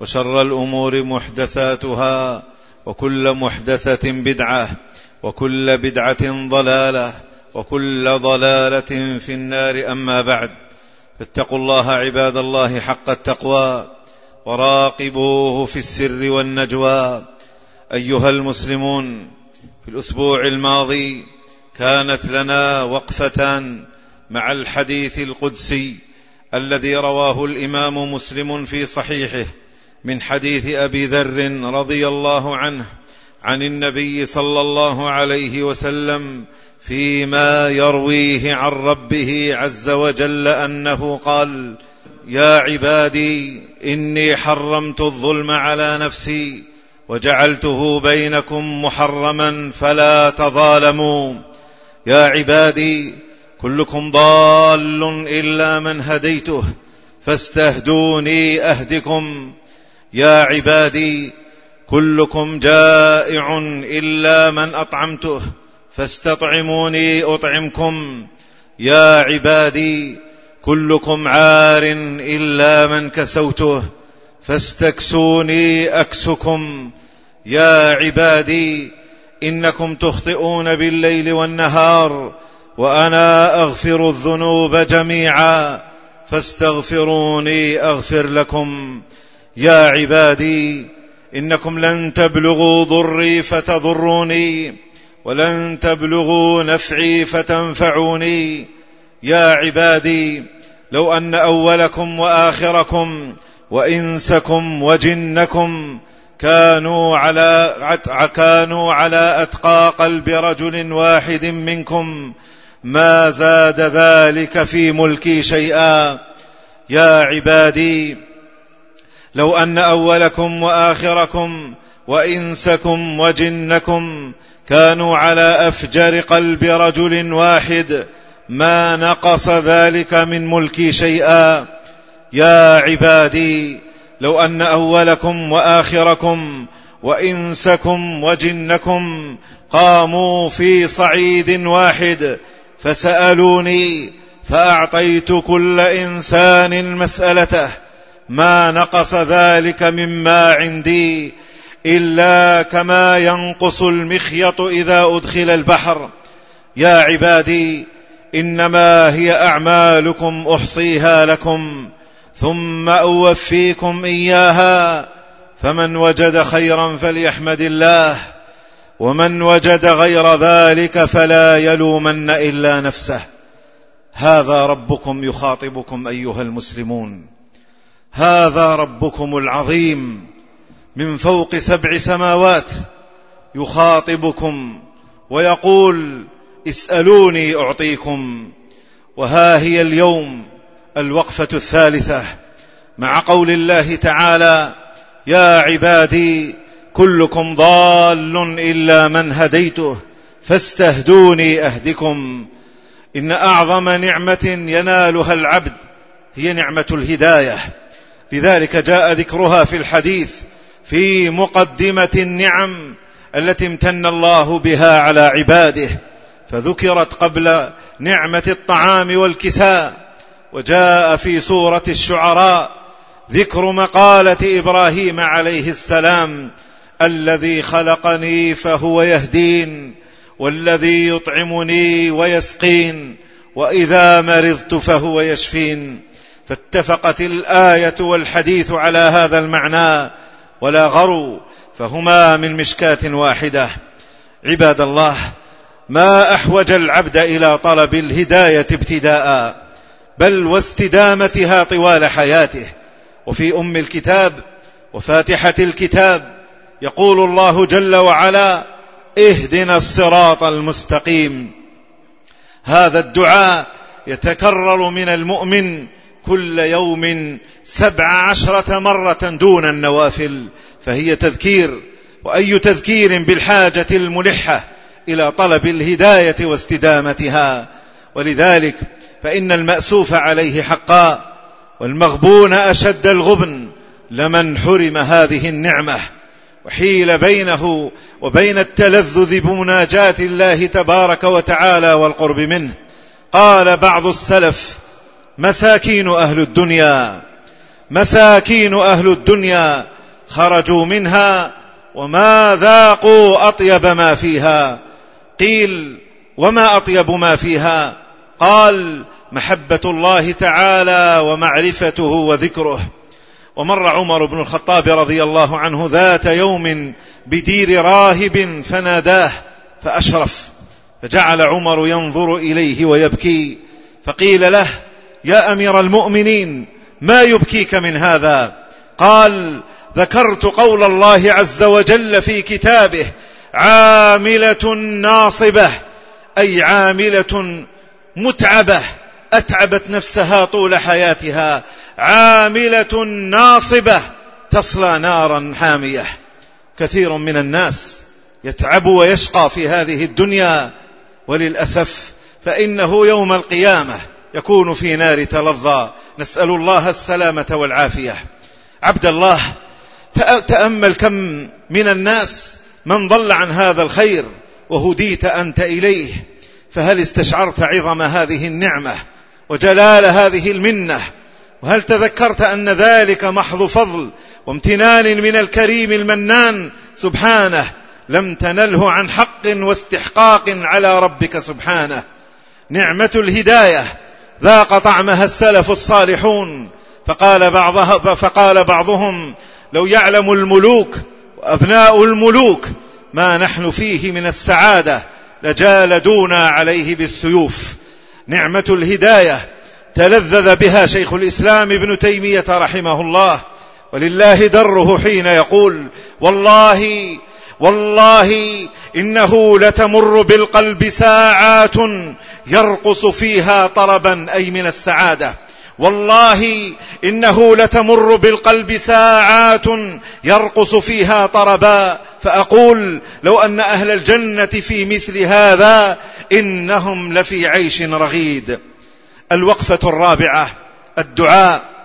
وشر الأمور محدثاتها وكل محدثة بدعة وكل بدعة ضلالة وكل ضلالة في النار أما بعد فاتقوا الله عباد الله حق التقوى وراقبوه في السر والنجوى. أيها المسلمون في الأسبوع الماضي كانت لنا وقفتان مع الحديث القدسي الذي رواه الإمام مسلم في صحيحه من حديث أبي ذر رضي الله عنه عن النبي صلى الله عليه وسلم فيما يرويه عن ربه عز وجل أنه قال يا عبادي إني حرمت الظلم على نفسي وجعلته بينكم محرما فلا تظالموا. يا عبادي كلكم ضال إلا من هديته فاستهدوني أهدكم يا عبادي كلكم جائع إلا من أطعمته فاستطعموني أطعمكم. يا عبادي كلكم عار إلا من كسوته فاستكسوني أكسكم. يا عبادي إنكم تخطئون بالليل والنهار وأنا أغفر الذنوب جميعا فاستغفروني أغفر لكم. يا عبادي إنكم لن تبلغوا ضري فتضروني ولن تبلغوا نفعي فتنفعوني. يا عبادي لو أن أولكم وآخركم وإنسكم وجنكم كانوا على كانوا على اتقى قلب رجل واحد منكم ما زاد ذلك في ملكي شيئا. يا عبادي لو أن أولكم وآخركم وإنسكم وجنكم كانوا على أفجر قلب رجل واحد ما نقص ذلك من ملكي شيئا. يا عبادي لو أن أولكم وآخركم وإنسكم وجنكم قاموا في صعيد واحد فسألوني فأعطيت كل إنسان مسالته ما نقص ذلك مما عندي إلا كما ينقص المخيط إذا أدخل البحر. يا عبادي إنما هي أعمالكم أحصيها لكم ثم أوفيكم إياها فمن وجد خيرا فليحمد الله ومن وجد غير ذلك فلا يلومن إلا نفسه. هذا ربكم يخاطبكم أيها المسلمون. هذا ربكم العظيم من فوق سبع سماوات يخاطبكم ويقول اسألوني أعطيكم وها هي اليوم الوقفة الثالثة مع قول الله تعالى يا عبادي كلكم ضال إلا من هديته فاستهدوني أهدكم إن أعظم نعمة ينالها العبد هي نعمة الهداية لذلك جاء ذكرها في الحديث في مقدمة النعم التي امتن الله بها على عباده فذكرت قبل نعمة الطعام والكساء وجاء في سورة الشعراء ذكر مقالة إبراهيم عليه السلام الذي خلقني فهو يهدين والذي يطعمني ويسقين وإذا مرضت فهو يشفين. فاتفقت الآية والحديث على هذا المعنى ولا غروا فهما من مشكاة واحدة. عباد الله ما أحوج العبد إلى طلب الهداية ابتداء بل واستدامتها طوال حياته. وفي أم الكتاب وفاتحة الكتاب يقول الله جل وعلا اهدنا الصراط المستقيم هذا الدعاء يتكرر من المؤمن كل يوم سبع عشرة مرة دون النوافل فهي تذكير وأي تذكير بالحاجة الملحة إلى طلب الهداية واستدامتها. ولذلك فإن المأسوف عليه حقا والمغبون أشد الغبن لمن حرم هذه النعمة. وحيل بينه وبين التلذذ بمناجاة الله تبارك وتعالى والقرب منه. قال بعض السلف مساكين أهل الدنيا مساكين أهل الدنيا خرجوا منها وما ذاقوا أطيب ما فيها. قيل وما أطيب ما فيها؟ قال محبة الله تعالى ومعرفته وذكره. ومر عمر بن الخطاب رضي الله عنه ذات يوم بدير راهب فناداه فأشرف فجعل عمر ينظر إليه ويبكي فقيل له يا أمير المؤمنين ما يبكيك من هذا؟ قال ذكرت قول الله عز وجل في كتابه عاملة ناصبة أي عاملة متعبة أتعبت نفسها طول حياتها. عاملة ناصبة تصلى نارا حامية. كثير من الناس يتعب ويشقى في هذه الدنيا وللأسف فإنه يوم القيامة يكون في نار تلظى. نسأل الله السلامة والعافية. عبد الله تأمل كم من الناس من ضل عن هذا الخير وهديت أنت إليه. فهل استشعرت عظم هذه النعمة وجلال هذه المنة؟ وهل تذكرت أن ذلك محض فضل وامتنان من الكريم المنان؟ سبحانه لم تنله عن حق واستحقاق على ربك سبحانه. نعمة الهداية ذاق طعمها السلف الصالحون. فقال, بعضها فقال بعضهم لو يعلم الملوك وأبناء الملوك ما نحن فيه من السعادة لجالدونا عليه بالسيوف. نعمة الهداية تلذذ بها شيخ الإسلام ابن تيمية رحمه الله. ولله دره حين يقول والله والله إنه لتمر بالقلب ساعات يرقص فيها طربا أي من السعادة. والله إنه لتمر بالقلب ساعات يرقص فيها طربا. فأقول لو أن أهل الجنة في مثل هذا إنهم لفي عيش رغيد. الوقفة الرابعة الدعاء.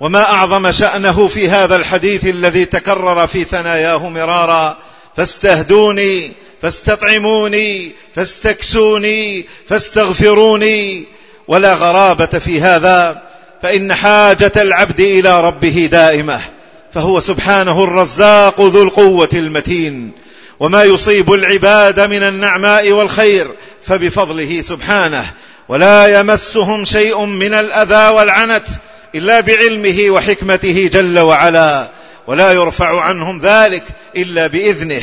وما أعظم شأنه في هذا الحديث الذي تكرر في ثناياه مرارا فاستهدوني فاستطعموني فاستكسوني فاستغفروني. ولا غرابة في هذا فإن حاجة العبد إلى ربه دائمة فهو سبحانه الرزاق ذو القوة المتين. وما يصيب العباد من النعماء والخير فبفضله سبحانه. ولا يمسهم شيء من الأذى والعنت إلا بعلمه وحكمته جل وعلا ولا يرفع عنهم ذلك إلا بإذنه.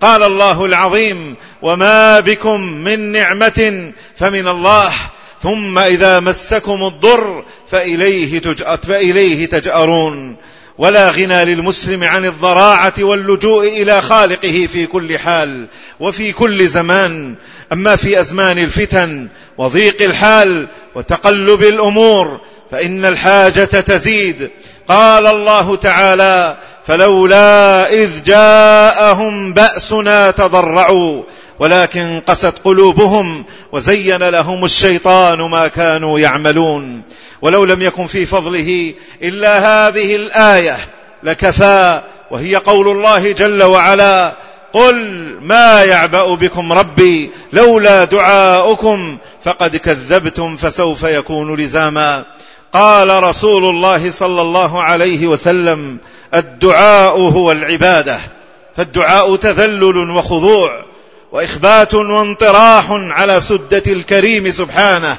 قال الله العظيم وما بكم من نعمة فمن الله ثم إذا مسكم الضر فإليه, فإليه تجأرون. ولا غنى للمسلم عن الضراعة واللجوء إلى خالقه في كل حال وفي كل زمان. أما في أزمان الفتن وضيق الحال وتقلب الأمور فإن الحاجة تزيد. قال الله تعالى فلولا إذ جاءهم بأسنا تضرعوا ولكن قست قلوبهم وزين لهم الشيطان ما كانوا يعملون. ولو لم يكن في فضله إلا هذه الآية لكفى وهي قول الله جل وعلا قل ما يعبأ بكم ربي لولا دعاؤكم فقد كذبتم فسوف يكون لزاما. قال رسول الله صلى الله عليه وسلم الدعاء هو العبادة فالدعاء تذلل وخضوع وإخبات وانطراح على سدة الكريم سبحانه.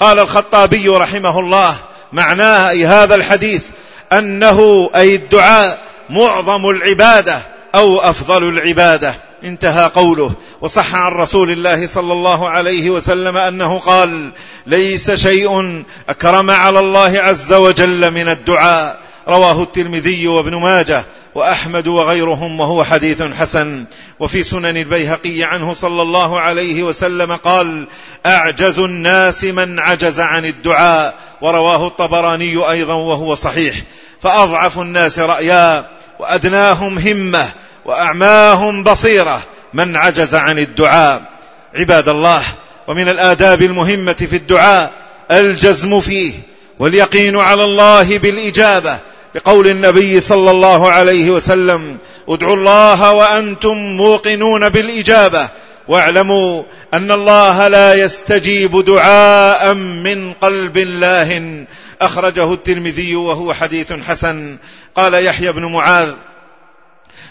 قال الخطابي رحمه الله معناه أي هذا الحديث أنه أي الدعاء معظم العبادة أو أفضل العبادة. انتهى قوله. وصح عن رسول الله صلى الله عليه وسلم أنه قال ليس شيء أكرم على الله عز وجل من الدعاء. رواه الترمذي وابن ماجه وأحمد وغيرهم وهو حديث حسن. وفي سنن البيهقي عنه صلى الله عليه وسلم قال أعجز الناس من عجز عن الدعاء. ورواه الطبراني أيضا وهو صحيح. فأضعف الناس رأيا وأدناهم همة. وأعماهم بصيرة. من عجز عن الدعاء عباد الله ومن الآداب المهمة في الدعاء الجزم فيه واليقين على الله بالإجابة. بقول النبي صلى الله عليه وسلم ادعوا الله وأنتم موقنون بالإجابة. واعلموا أن الله لا يستجيب دعاء من قلب لاه أخرجه الترمذي وهو حديث حسن. قال يحيى بن معاذ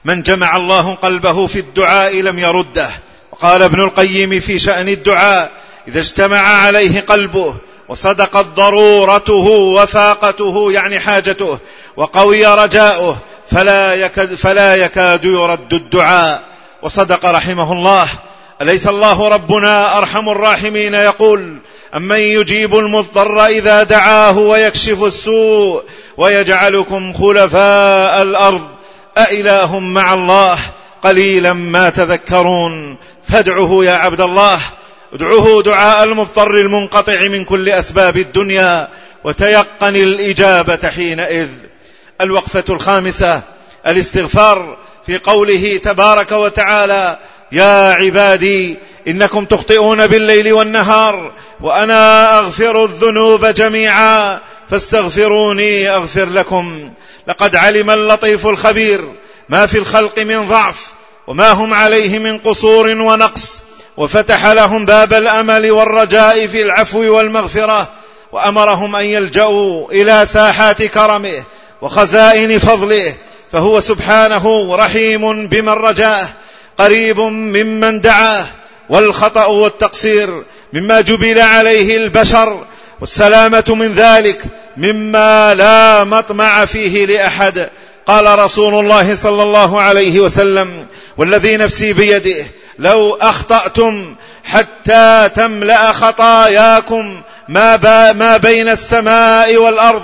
من جمع الله قلبه في الدعاء لم يرده. وقال ابن القيم في شأن الدعاء إذا اجتمع عليه قلبه وصدقت ضرورته وفاقته يعني حاجته وقوي رجاؤه فلا يكاد, فلا يكاد يرد الدعاء. وصدق رحمه الله. أليس الله ربنا أرحم الراحمين؟ يقول أمن يجيب المضطر إذا دعاه ويكشف السوء ويجعلكم خلفاء الأرض؟ أإله مع الله قليلا ما تذكرون. فادعه يا عبد الله. ادعه دعاء المضطر المنقطع من كل أسباب الدنيا. وتيقن الإجابة حينئذ. الوقفة الخامسة الاستغفار في قوله تبارك وتعالى يا عبادي إنكم تخطئون بالليل والنهار وأنا أغفر الذنوب جميعا فاستغفروني أغفر لكم. لقد علم اللطيف الخبير ما في الخلق من ضعف وما هم عليه من قصور ونقص وفتح لهم باب الأمل والرجاء في العفو والمغفرة وأمرهم أن يلجأوا إلى ساحات كرمه وخزائن فضله فهو سبحانه رحيم بمن رجاه قريب ممن دعاه والخطأ والتقصير مما جبل عليه البشر والسلامة من ذلك مما لا مطمع فيه لأحد. قال رسول الله صلى الله عليه وسلم والذي نفسي بيده لو أخطأتم حتى تملأ خطاياكم ما, ما بين السماء والأرض.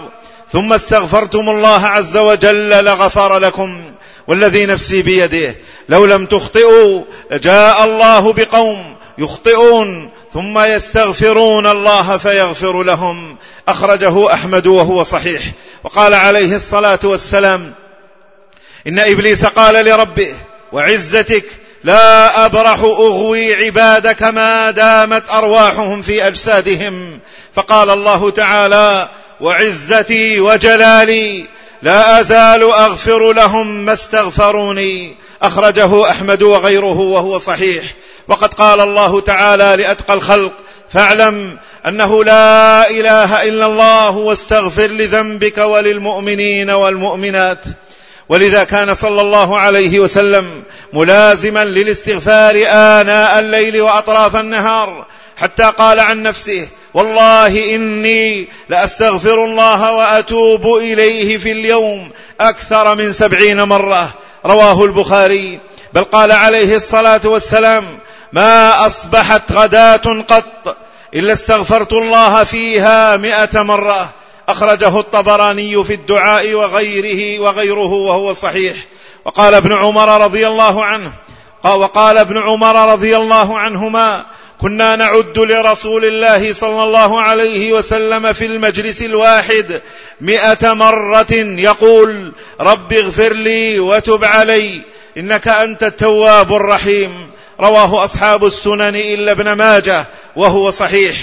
ثم استغفرتم الله عز وجل لغفر لكم. والذي نفسي بيده لو لم تخطئوا لجاء الله بقوم. يخطئون ثم يستغفرون الله فيغفر لهم. أخرجه أحمد وهو صحيح. وقال عليه الصلاة والسلام إن إبليس قال لربه وعزتك لا أبرح أغوي عبادك ما دامت أرواحهم في أجسادهم. فقال الله تعالى وعزتي وجلالي لا أزال أغفر لهم ما استغفروني. أخرجه أحمد وغيره وهو صحيح. وقد قال الله تعالى لأتقى الخلق فاعلم أنه لا إله إلا الله واستغفر لذنبك وللمؤمنين والمؤمنات. ولذا كان صلى الله عليه وسلم ملازما للاستغفار آناء الليل وأطراف النهار حتى قال عن نفسه والله إني لأستغفر الله وأتوب إليه في اليوم أكثر من سبعين مرة. رواه البخاري. بل قال عليه الصلاة والسلام ما أصبحت غداة قط إلا استغفرت الله فيها مائه مرة. أخرجه الطبراني في الدعاء وغيره وغيره وهو صحيح. وقال ابن عمر رضي الله عنه وقال ابن عمر رضي الله عنهما كنا نعد لرسول الله صلى الله عليه وسلم في المجلس الواحد مئة مرة يقول رب اغفر لي وتب علي إنك أنت التواب الرحيم. رواه أصحاب السنن إلا ابن ماجه وهو صحيح.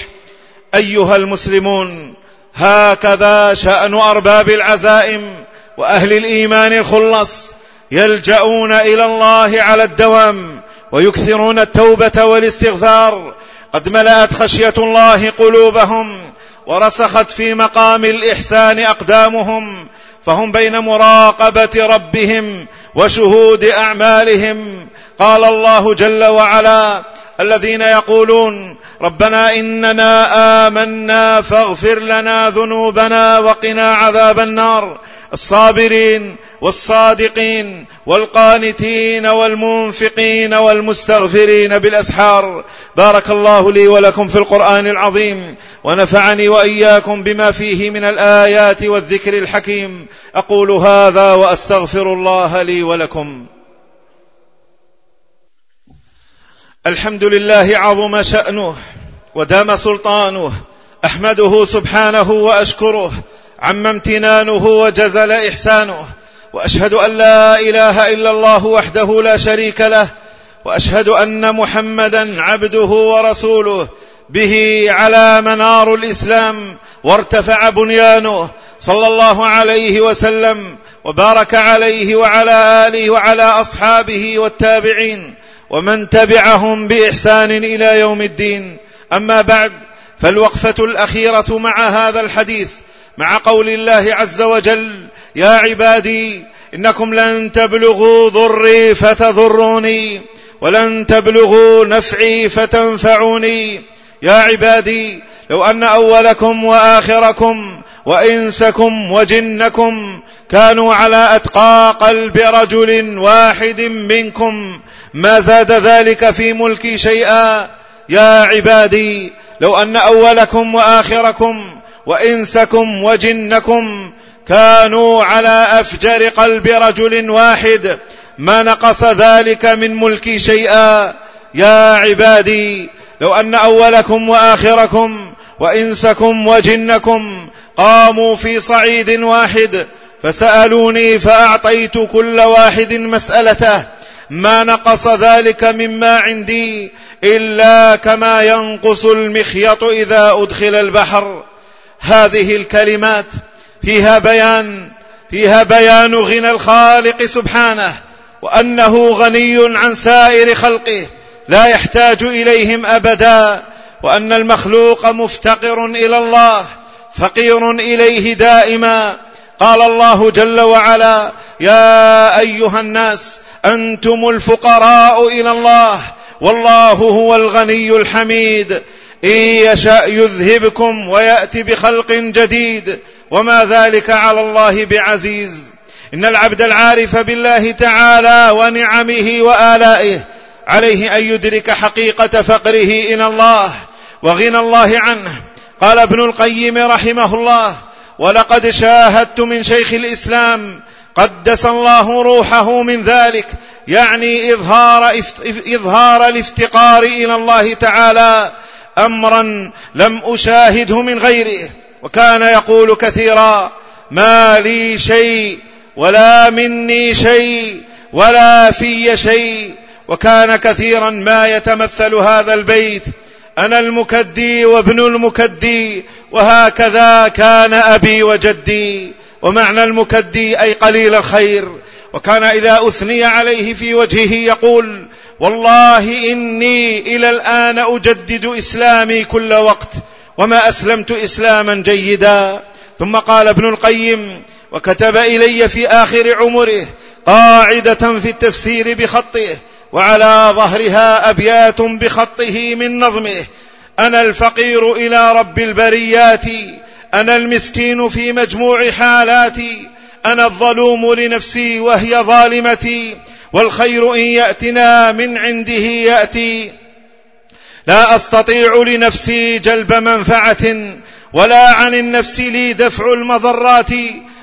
أيها المسلمون هكذا شأن أرباب العزائم وأهل الإيمان الخلص يلجؤون إلى الله على الدوام ويكثرون التوبة والاستغفار. قد ملأت خشية الله قلوبهم ورسخت في مقام الإحسان أقدامهم فهم بين مراقبة ربهم وشهود أعمالهم. قال الله جل وعلا الذين يقولون ربنا إننا آمنا فاغفر لنا ذنوبنا وقنا عذاب النار. الصابرين والصادقين والقانتين والمنفقين والمستغفرين بالأسحار. بارك الله لي ولكم في القرآن العظيم ونفعني وإياكم بما فيه من الآيات والذكر الحكيم. أقول هذا وأستغفر الله لي ولكم. الحمد لله عظم شأنه ودام سلطانه أحمده سبحانه وأشكره عم امتنانه وجزل إحسانه وأشهد أن لا إله إلا الله وحده لا شريك له وأشهد أن محمدا عبده ورسوله به على منار الإسلام وارتفع بنيانه صلى الله عليه وسلم وبارك عليه وعلى آله وعلى أصحابه والتابعين ومن تبعهم بإحسان إلى يوم الدين. أما بعد فالوقفة الأخيرة مع هذا الحديث مع قول الله عز وجل يا عبادي إنكم لن تبلغوا ضري فتضروني ولن تبلغوا نفعي فتنفعوني. يا عبادي لو أن أولكم وآخركم وإنسكم وجنكم كانوا على أتقى قلب رجل واحد منكم ما زاد ذلك في ملكي شيئا. يا عبادي لو أن أولكم وآخركم وإنسكم وجنكم كانوا على أفجر قلب رجل واحد. ما نقص ذلك من ملكي شيئا. يا عبادي لو أن أولكم وآخركم وإنسكم وجنكم قاموا في صعيد واحد فسألوني فأعطيت كل واحد مسألته. ما نقص ذلك مما عندي إلا كما ينقص المخيط إذا أدخل البحر. هذه الكلمات فيها بيان فيها بيان غنى الخالق سبحانه وأنه غني عن سائر خلقه لا يحتاج إليهم أبدا وأن المخلوق مفتقر إلى الله فقير إليه دائما. قال الله جل وعلا يا أيها الناس أنتم الفقراء إلى الله والله هو الغني الحميد. إن يشأ يذهبكم ويأتي بخلق جديد وما ذلك على الله بعزيز. إن العبد العارف بالله تعالى ونعمه وآلائه عليه أن يدرك حقيقة فقره إلى الله وغنى الله عنه. قال ابن القيم رحمه الله ولقد شاهدت من شيخ الإسلام قدس الله روحه من ذلك يعني إظهار, إظهار الافتقار إلى الله تعالى امرا لم أشاهده من غيره وكان يقول كثيرا ما لي شيء ولا مني شيء ولا في شيء. وكان كثيرا ما يتمثل هذا البيت أنا المكدي وابن المكدي وهكذا كان أبي وجدي ومعنى المكدي أي قليل الخير. وكان إذا أثني عليه في وجهه يقول والله إني إلى الآن أجدد إسلامي كل وقت وما أسلمت إسلاما جيدا. ثم قال ابن القيم وكتب إلي في آخر عمره قاعدة في التفسير بخطه وعلى ظهرها أبيات بخطه من نظمه. أنا الفقير إلى رب البريات أنا المسكين في مجموع حالاتي أنا الظلوم لنفسي وهي ظالمتي. والخير إن يأتنا من عنده يأتي. لا أستطيع لنفسي جلب منفعة ولا عن النفس لي دفع المضرات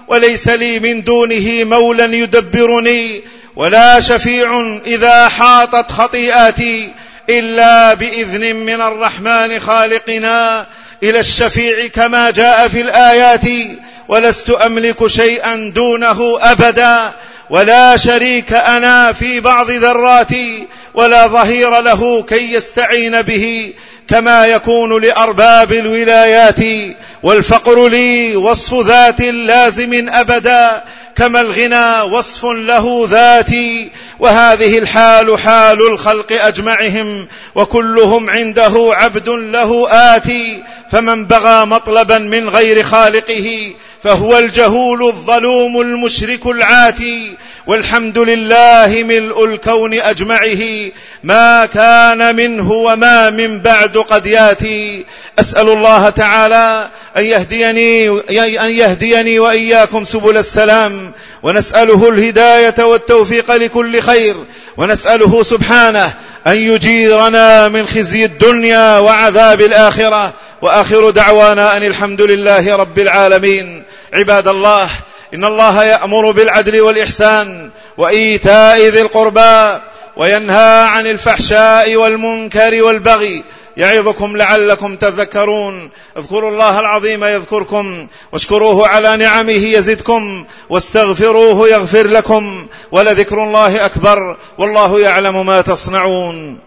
وليس لي من دونه مولى يدبرني ولا شفيع إذا حاطت خطيئاتي إلا بإذن من الرحمن خالقنا إلى الشفيع كما جاء في الآيات. ولست أملك شيئا دونه أبدا. ولا شريك أنا في بعض ذراتي ولا ظهير له كي يستعين به كما يكون لأرباب الولايات والفقر لي وصف ذات لازم أبدا كما الغنى وصف له ذاتي وهذه الحال حال الخلق أجمعهم وكلهم عنده عبد له آتي فمن بغى مطلبا من غير خالقه فهو الجهول الظلوم المشرك العاتي والحمد لله ملء الكون أجمعه ما كان منه وما من بعد قد ياتي. أسأل الله تعالى أن يهديني, أن يهديني وإياكم سبل السلام ونسأله الهداية والتوفيق لكل خير ونسأله سبحانه أن يجيرنا من خزي الدنيا وعذاب الآخرة. وآخر دعوانا أن الحمد لله رب العالمين. عباد الله إن الله يأمر بالعدل والإحسان وإيتاء ذي القربى وينهى عن الفحشاء والمنكر والبغي يعظكم لعلكم تذكرون. اذكروا الله العظيم يذكركم واشكروه على نعمه يزدكم واستغفروه يغفر لكم ولذكر الله أكبر والله يعلم ما تصنعون.